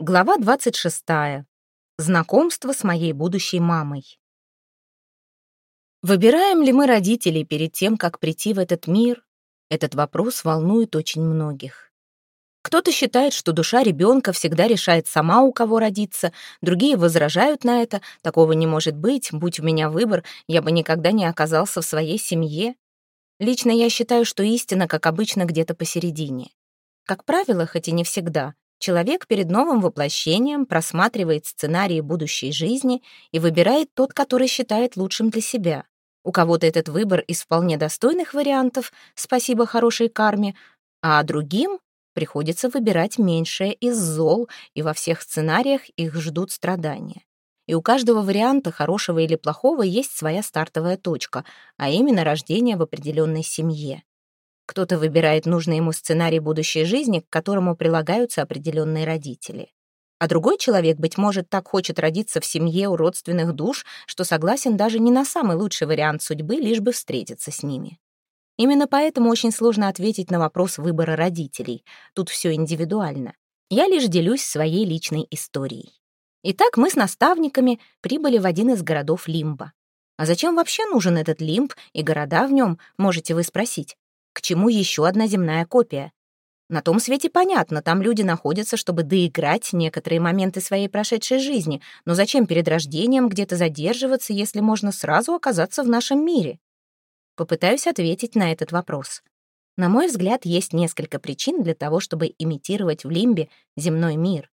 Глава 26. Знакомство с моей будущей мамой. Выбираем ли мы родителей перед тем, как прийти в этот мир? Этот вопрос волнует очень многих. Кто-то считает, что душа ребенка всегда решает сама, у кого родиться, другие возражают на это, такого не может быть, будь у меня выбор, я бы никогда не оказался в своей семье. Лично я считаю, что истина, как обычно, где-то посередине. Как правило, хоть и не всегда, Человек перед новым воплощением просматривает сценарии будущей жизни и выбирает тот, который считает лучшим для себя. У кого-то этот выбор из вполне достойных вариантов, спасибо хорошей карме, а другим приходится выбирать меньшее из зол, и во всех сценариях их ждут страдания. И у каждого варианта, хорошего или плохого, есть своя стартовая точка, а именно рождение в определенной семье. Кто-то выбирает нужный ему сценарий будущей жизни, к которому прилагаются определенные родители. А другой человек, быть может, так хочет родиться в семье у родственных душ, что согласен даже не на самый лучший вариант судьбы, лишь бы встретиться с ними. Именно поэтому очень сложно ответить на вопрос выбора родителей. Тут все индивидуально. Я лишь делюсь своей личной историей. Итак, мы с наставниками прибыли в один из городов Лимба. А зачем вообще нужен этот Лимб и города в нем, можете вы спросить? К чему еще одна земная копия? На том свете понятно, там люди находятся, чтобы доиграть некоторые моменты своей прошедшей жизни, но зачем перед рождением где-то задерживаться, если можно сразу оказаться в нашем мире? Попытаюсь ответить на этот вопрос. На мой взгляд, есть несколько причин для того, чтобы имитировать в Лимбе земной мир.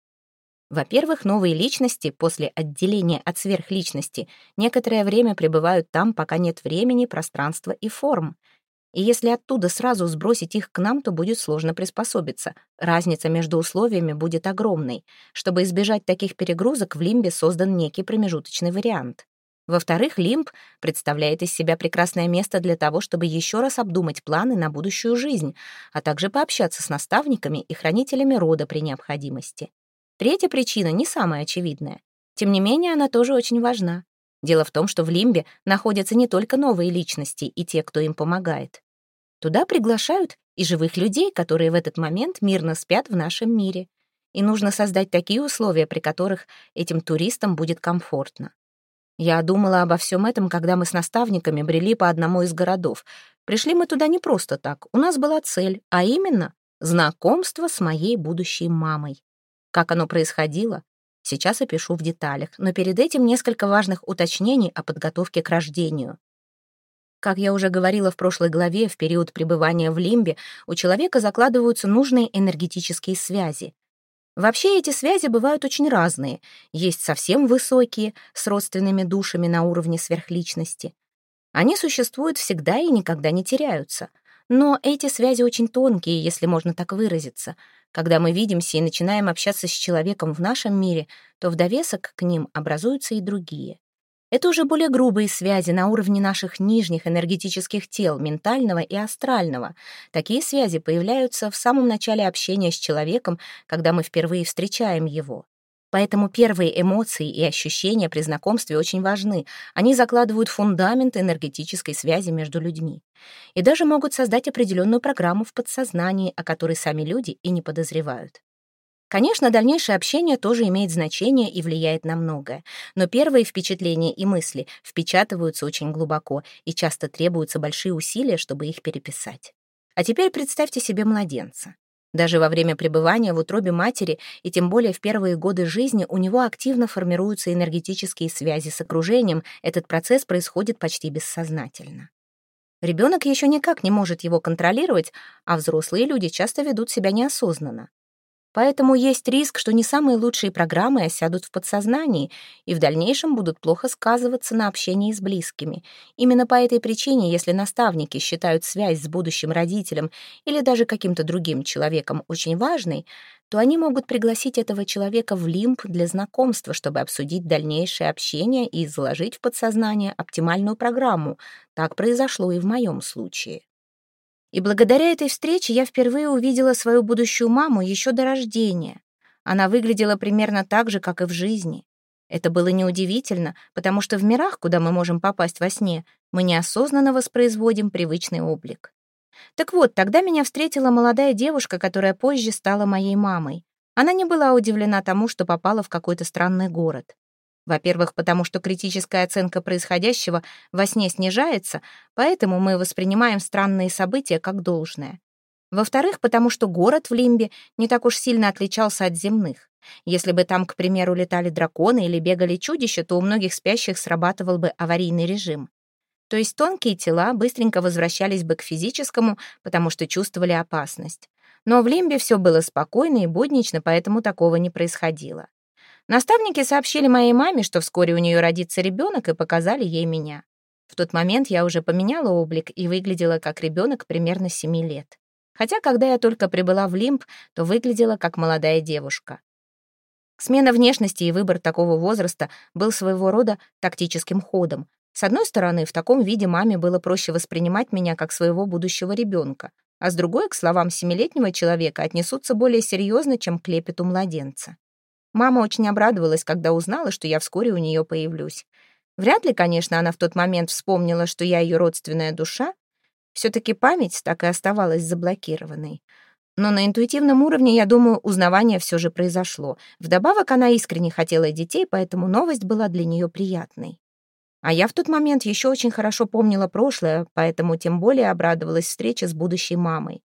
Во-первых, новые личности после отделения от сверхличности некоторое время пребывают там, пока нет времени, пространства и форм — и если оттуда сразу сбросить их к нам, то будет сложно приспособиться. Разница между условиями будет огромной. Чтобы избежать таких перегрузок, в Лимбе создан некий промежуточный вариант. Во-вторых, Лимб представляет из себя прекрасное место для того, чтобы еще раз обдумать планы на будущую жизнь, а также пообщаться с наставниками и хранителями рода при необходимости. Третья причина не самая очевидная. Тем не менее, она тоже очень важна. Дело в том, что в Лимбе находятся не только новые личности и те, кто им помогает. Туда приглашают и живых людей, которые в этот момент мирно спят в нашем мире. И нужно создать такие условия, при которых этим туристам будет комфортно. Я думала обо всем этом, когда мы с наставниками брели по одному из городов. Пришли мы туда не просто так. У нас была цель, а именно знакомство с моей будущей мамой. Как оно происходило, сейчас опишу в деталях, но перед этим несколько важных уточнений о подготовке к рождению. Как я уже говорила в прошлой главе, в период пребывания в лимбе у человека закладываются нужные энергетические связи. Вообще эти связи бывают очень разные. Есть совсем высокие, с родственными душами на уровне сверхличности. Они существуют всегда и никогда не теряются. Но эти связи очень тонкие, если можно так выразиться. Когда мы видимся и начинаем общаться с человеком в нашем мире, то в довесок к ним образуются и другие. Это уже более грубые связи на уровне наших нижних энергетических тел, ментального и астрального. Такие связи появляются в самом начале общения с человеком, когда мы впервые встречаем его. Поэтому первые эмоции и ощущения при знакомстве очень важны. Они закладывают фундамент энергетической связи между людьми. И даже могут создать определенную программу в подсознании, о которой сами люди и не подозревают. Конечно, дальнейшее общение тоже имеет значение и влияет на многое, но первые впечатления и мысли впечатываются очень глубоко и часто требуются большие усилия, чтобы их переписать. А теперь представьте себе младенца. Даже во время пребывания в утробе матери и тем более в первые годы жизни у него активно формируются энергетические связи с окружением, этот процесс происходит почти бессознательно. Ребенок еще никак не может его контролировать, а взрослые люди часто ведут себя неосознанно. Поэтому есть риск, что не самые лучшие программы осядут в подсознании и в дальнейшем будут плохо сказываться на общении с близкими. Именно по этой причине, если наставники считают связь с будущим родителем или даже каким-то другим человеком очень важной, то они могут пригласить этого человека в лимб для знакомства, чтобы обсудить дальнейшее общение и заложить в подсознание оптимальную программу. Так произошло и в моем случае. И благодаря этой встрече я впервые увидела свою будущую маму еще до рождения. Она выглядела примерно так же, как и в жизни. Это было неудивительно, потому что в мирах, куда мы можем попасть во сне, мы неосознанно воспроизводим привычный облик. Так вот, тогда меня встретила молодая девушка, которая позже стала моей мамой. Она не была удивлена тому, что попала в какой-то странный город. Во-первых, потому что критическая оценка происходящего во сне снижается, поэтому мы воспринимаем странные события как должное. Во-вторых, потому что город в Лимбе не так уж сильно отличался от земных. Если бы там, к примеру, летали драконы или бегали чудища, то у многих спящих срабатывал бы аварийный режим. То есть тонкие тела быстренько возвращались бы к физическому, потому что чувствовали опасность. Но в Лимбе все было спокойно и буднично, поэтому такого не происходило. Наставники сообщили моей маме, что вскоре у нее родится ребенок, и показали ей меня. В тот момент я уже поменяла облик и выглядела как ребенок примерно 7 лет. Хотя, когда я только прибыла в Лимб, то выглядела как молодая девушка. Смена внешности и выбор такого возраста был своего рода тактическим ходом. С одной стороны, в таком виде маме было проще воспринимать меня как своего будущего ребенка, а с другой, к словам семилетнего человека, отнесутся более серьезно, чем к лепету младенца. Мама очень обрадовалась, когда узнала, что я вскоре у нее появлюсь. Вряд ли, конечно, она в тот момент вспомнила, что я ее родственная душа. Все-таки память так и оставалась заблокированной. Но на интуитивном уровне, я думаю, узнавание все же произошло. Вдобавок, она искренне хотела детей, поэтому новость была для нее приятной. А я в тот момент еще очень хорошо помнила прошлое, поэтому тем более обрадовалась встрече с будущей мамой.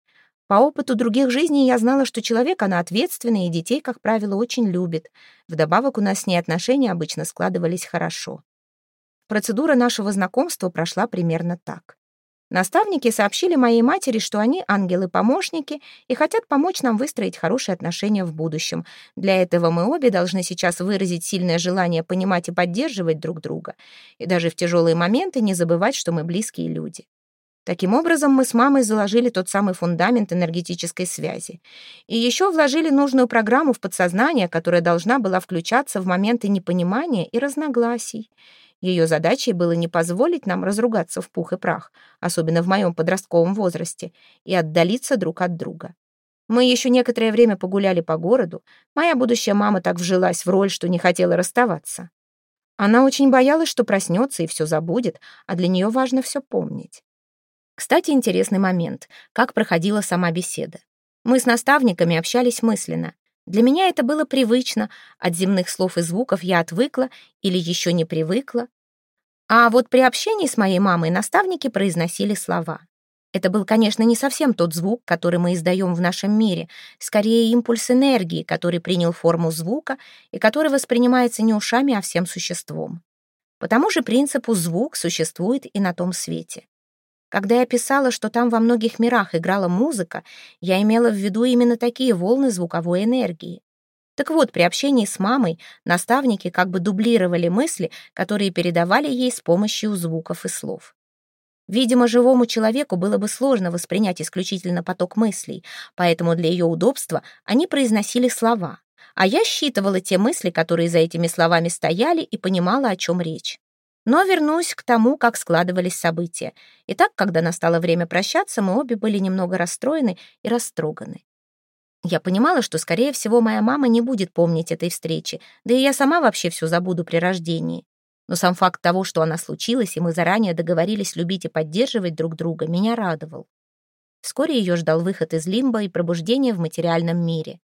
По опыту других жизней я знала, что человек, она ответственный, и детей, как правило, очень любит. Вдобавок у нас с ней отношения обычно складывались хорошо. Процедура нашего знакомства прошла примерно так. Наставники сообщили моей матери, что они ангелы-помощники и хотят помочь нам выстроить хорошие отношения в будущем. Для этого мы обе должны сейчас выразить сильное желание понимать и поддерживать друг друга. И даже в тяжелые моменты не забывать, что мы близкие люди. Таким образом, мы с мамой заложили тот самый фундамент энергетической связи. И еще вложили нужную программу в подсознание, которая должна была включаться в моменты непонимания и разногласий. Ее задачей было не позволить нам разругаться в пух и прах, особенно в моем подростковом возрасте, и отдалиться друг от друга. Мы еще некоторое время погуляли по городу. Моя будущая мама так вжилась в роль, что не хотела расставаться. Она очень боялась, что проснется и все забудет, а для нее важно все помнить. Кстати, интересный момент, как проходила сама беседа. Мы с наставниками общались мысленно. Для меня это было привычно, от земных слов и звуков я отвыкла или еще не привыкла. А вот при общении с моей мамой наставники произносили слова. Это был, конечно, не совсем тот звук, который мы издаем в нашем мире, скорее импульс энергии, который принял форму звука и который воспринимается не ушами, а всем существом. По тому же принципу звук существует и на том свете. Когда я писала, что там во многих мирах играла музыка, я имела в виду именно такие волны звуковой энергии. Так вот, при общении с мамой наставники как бы дублировали мысли, которые передавали ей с помощью звуков и слов. Видимо, живому человеку было бы сложно воспринять исключительно поток мыслей, поэтому для ее удобства они произносили слова, а я считывала те мысли, которые за этими словами стояли, и понимала, о чем речь. Но вернусь к тому, как складывались события. Итак, когда настало время прощаться, мы обе были немного расстроены и растроганы. Я понимала, что, скорее всего, моя мама не будет помнить этой встречи, да и я сама вообще все забуду при рождении. Но сам факт того, что она случилась, и мы заранее договорились любить и поддерживать друг друга, меня радовал. Вскоре ее ждал выход из лимба и пробуждение в материальном мире.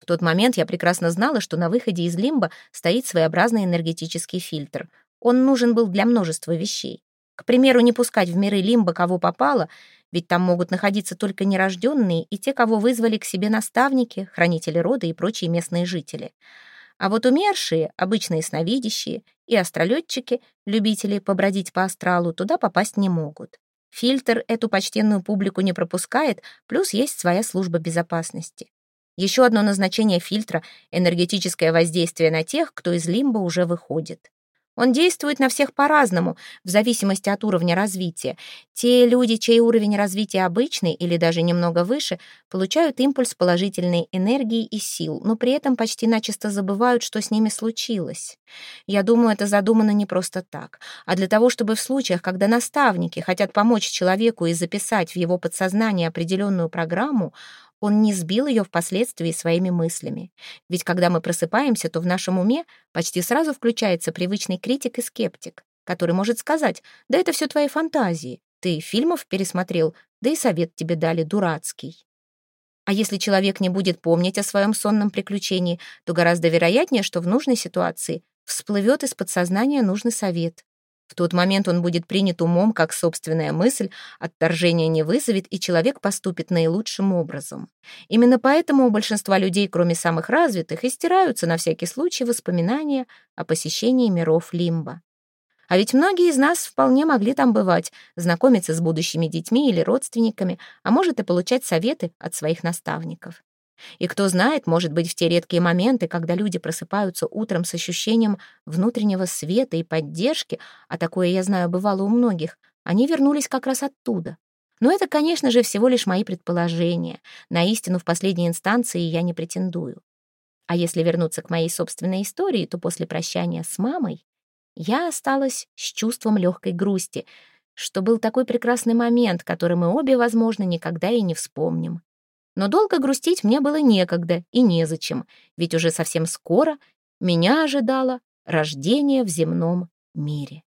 В тот момент я прекрасно знала, что на выходе из лимба стоит своеобразный энергетический фильтр. Он нужен был для множества вещей. К примеру, не пускать в миры лимба кого попало, ведь там могут находиться только нерожденные и те, кого вызвали к себе наставники, хранители рода и прочие местные жители. А вот умершие, обычные сновидящие и астролетчики, любители побродить по астралу, туда попасть не могут. Фильтр эту почтенную публику не пропускает, плюс есть своя служба безопасности. Еще одно назначение фильтра — энергетическое воздействие на тех, кто из лимба уже выходит. Он действует на всех по-разному, в зависимости от уровня развития. Те люди, чей уровень развития обычный или даже немного выше, получают импульс положительной энергии и сил, но при этом почти начисто забывают, что с ними случилось. Я думаю, это задумано не просто так, а для того, чтобы в случаях, когда наставники хотят помочь человеку и записать в его подсознание определенную программу, он не сбил ее впоследствии своими мыслями. Ведь когда мы просыпаемся, то в нашем уме почти сразу включается привычный критик и скептик, который может сказать, да это все твои фантазии, ты фильмов пересмотрел, да и совет тебе дали дурацкий. А если человек не будет помнить о своем сонном приключении, то гораздо вероятнее, что в нужной ситуации всплывет из подсознания нужный совет. В тот момент он будет принят умом как собственная мысль, отторжение не вызовет, и человек поступит наилучшим образом. Именно поэтому у большинства людей, кроме самых развитых, и стираются на всякий случай воспоминания о посещении миров Лимба. А ведь многие из нас вполне могли там бывать, знакомиться с будущими детьми или родственниками, а может и получать советы от своих наставников. И кто знает, может быть, в те редкие моменты, когда люди просыпаются утром с ощущением внутреннего света и поддержки, а такое, я знаю, бывало у многих, они вернулись как раз оттуда. Но это, конечно же, всего лишь мои предположения. На истину в последней инстанции я не претендую. А если вернуться к моей собственной истории, то после прощания с мамой я осталась с чувством легкой грусти, что был такой прекрасный момент, который мы обе, возможно, никогда и не вспомним. Но долго грустить мне было некогда и незачем, ведь уже совсем скоро меня ожидало рождение в земном мире.